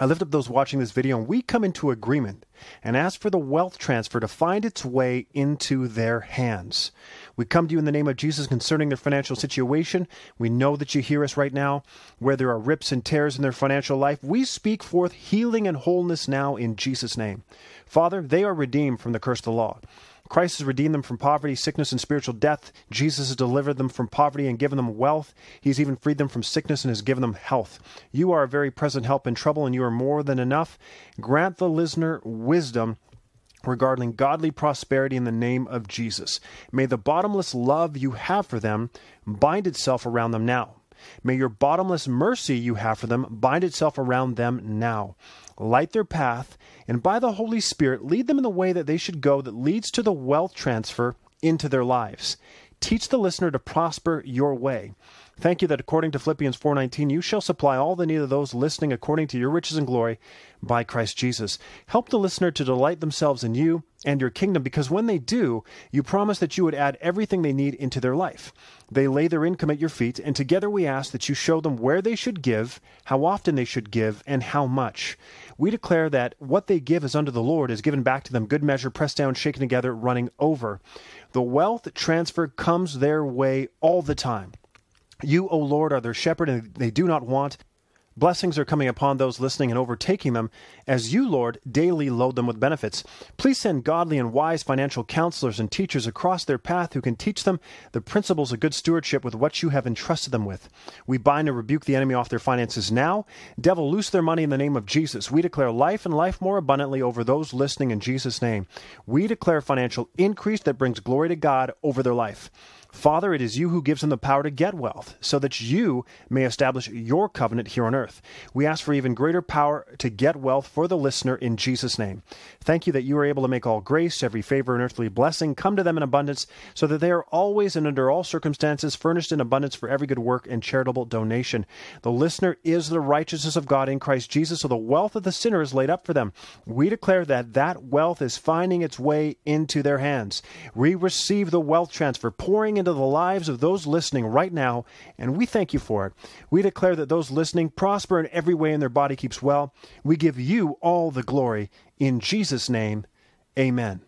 I lift up those watching this video and we come into agreement and ask for the wealth transfer to find its way into their hands. We come to you in the name of Jesus concerning their financial situation. We know that you hear us right now. Where there are rips and tears in their financial life, we speak forth healing and wholeness now in Jesus' name. Father, they are redeemed from the curse of the law. Christ has redeemed them from poverty, sickness, and spiritual death. Jesus has delivered them from poverty and given them wealth. He's even freed them from sickness and has given them health. You are a very present help in trouble, and you are more than enough. Grant the listener wisdom regarding godly prosperity in the name of Jesus. May the bottomless love you have for them bind itself around them now. May your bottomless mercy you have for them bind itself around them now. Light their path, and by the Holy Spirit lead them in the way that they should go that leads to the wealth transfer into their lives. Teach the listener to prosper your way. Thank you that according to Philippians 4:19 you shall supply all the need of those listening according to your riches and glory by Christ Jesus. Help the listener to delight themselves in you and your kingdom because when they do, you promise that you would add everything they need into their life. They lay their income at your feet and together we ask that you show them where they should give, how often they should give, and how much. We declare that what they give is unto the Lord is given back to them good measure pressed down shaken together running over. The wealth transfer comes their way all the time. You, O Lord, are their shepherd, and they do not want. Blessings are coming upon those listening and overtaking them, as you, Lord, daily load them with benefits. Please send godly and wise financial counselors and teachers across their path who can teach them the principles of good stewardship with what you have entrusted them with. We bind and rebuke the enemy off their finances now. Devil, loose their money in the name of Jesus. We declare life and life more abundantly over those listening in Jesus' name. We declare financial increase that brings glory to God over their life. Father, it is you who gives them the power to get wealth, so that you may establish your covenant here on earth. We ask for even greater power to get wealth for the listener in Jesus' name. Thank you that you are able to make all grace, every favor, and earthly blessing come to them in abundance, so that they are always and under all circumstances furnished in abundance for every good work and charitable donation. The listener is the righteousness of God in Christ Jesus, so the wealth of the sinner is laid up for them. We declare that that wealth is finding its way into their hands. We receive the wealth transfer pouring into the lives of those listening right now, and we thank you for it. We declare that those listening prosper in every way and their body keeps well. We give you all the glory. In Jesus' name, amen.